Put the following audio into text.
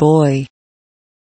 boy.